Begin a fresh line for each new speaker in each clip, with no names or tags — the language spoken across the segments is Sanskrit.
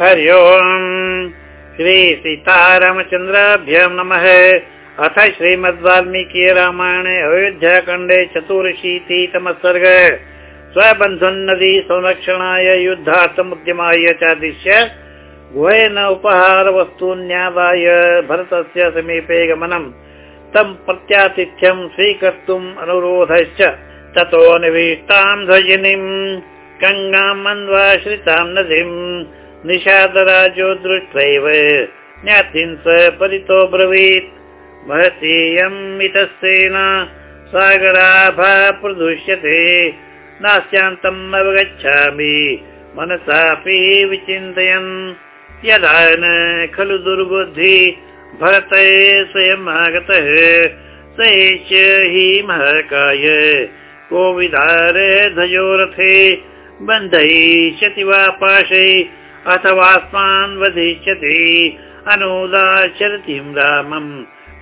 हरि ओम्। श्रीसीतारामचन्द्राभ्यां नमः। अथ श्रीमद् वाल्मीकि रामायणे अयोध्याखण्डे चतुरशीतितमः सर्ग स्वबन्धुन्नदी संरक्षणाय युद्धार्थमुद्यमाय चादिश्य गुहेन उपहारवस्तून्यादाय भरतस्य समीपे गमनम्। तं प्रत्यातिथ्यं स्वीकर्तुम् अनुरोधश्च। ततो निविष्टां ध्वजिनीम्। गङ्गाम् अन्वाश्रितां नदीम् निषादराजो दृष्ट्वैव ज्ञातिन् स परितो ब्रवीत्। महतीयम् इतस्तेन सागराभा प्रदुष्यते नास्यान्तम् अवगच्छामि मनसापि विचिन्तयन्। यदा न खलु दुर्बुद्धि भरते स्वयम् आगतः। स एष हि महकाय कोविदार ध्वजोरथे बन्धयिष्यति वा पाशै अथवास्मान् वधिष्यति अनुदाशरथिं रामम्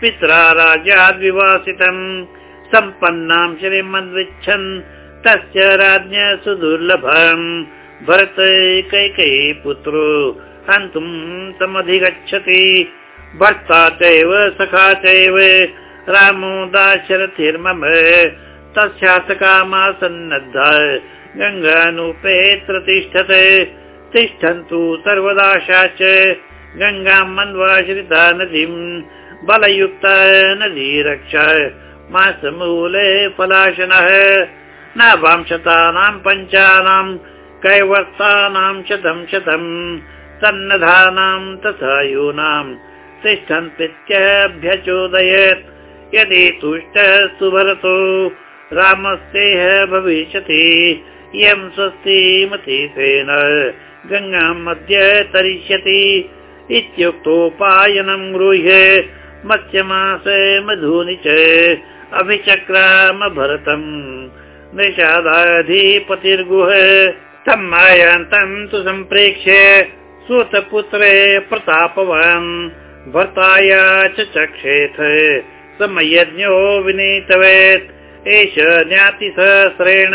पित्रा राज्याद्विवासितम् सम्पन्नां श्रीमन्विच्छन् तस्य राज्ञ सुदुर्लभम् भरत कैकयी पुत्रो हन्तुम् तमधिगच्छति भर्ता चैव सखा चैव रामो दाशरथिर्मम तस्यासकामासन्नद्धा गङ्गानुपेत्र तिष्ठते तिष्ठन्तु सर्वदाशा च गङ्गाम् मन्वाश्रिता नदीम् बलयुक्ता नदी रक्षा। मासमूले पलाशनः। नावांशतानां पञ्चानां कैवर्तानां शतं शतम् सन्नधानां तथा यूनां। तिष्ठन् प्रीत्यभ्यचोदयत् यदि तुष्टः सुभरतो रामस्तेह भविष्यति। इयं स्वस्तिमतीतेन गङ्गाम् मध्य तरिष्यति इत्युक्तोपायनम् गृह्य मत्स्यमास मधूनि च अभिचक्राम भरतम् निषादाधिपतिर्गुह तम् मायान्तम् तु सम्प्रेक्ष्य सुतपुत्रे प्रतापवान् भर्ताय चक्षेथ समयज्ञो विनीतवेत् एष ज्ञातिसहस्रेण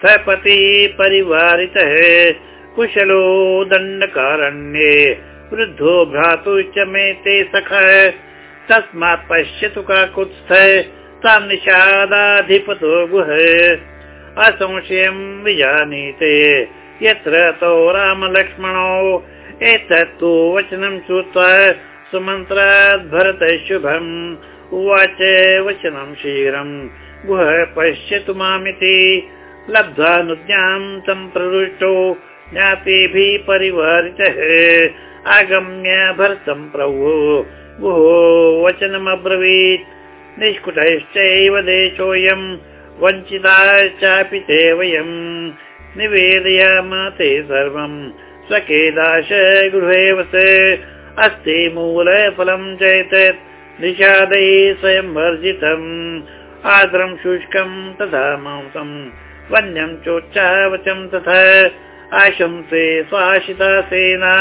स्थपति परिवारितः कुशलो दण्डकारण्ये वृद्धो भ्रातुश्च मे ते सख। तस्मात् पश्यतु काकुत्स्थ तान् निषादाधिपतो गुह। असंशयम् विजानीते यत्र तौ रामलक्ष्मणौ। एतत्तु वचनं श्रुत्वा सुमन्त्राद् भरत शुभम्। उवाच वचनं शीघ्रम् गुह पश्यतु मामिति लब्ध्वानुज्ञाम् तं प्रवृष्टो ज्ञातिभिः परिवारितः आगम्य भरतं प्रभो। भोः वचनमब्रवीत्। निष्कुटश्चैव देशोऽयम् वञ्चिताश्चापि ते वयम् निवेदयाम ते सर्वम् स्वकेदाश गृहे अस्ति मूलफलम् चैतत् निषादैः स्वयं वर्जितम् आद्रम् शुष्कम् तथा मांसम् वन्यम् चोच्चावचम् तथा आशंसे स्वाशिता सेना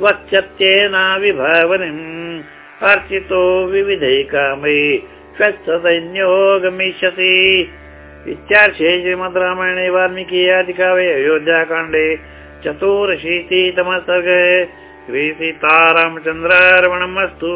वक्ष्यत्येना विभावनिम् अर्चितो विविधै कामै स्वस्थसैन्यो गमिष्यति इत्यार्थे श्रीमद् रामायणे वाल्मीकि आदिकाव्ये अयोध्याकाण्डे चतुरशीतितमः सर्गे श्रीसीतारामचन्द्रार्पणम् अस्तु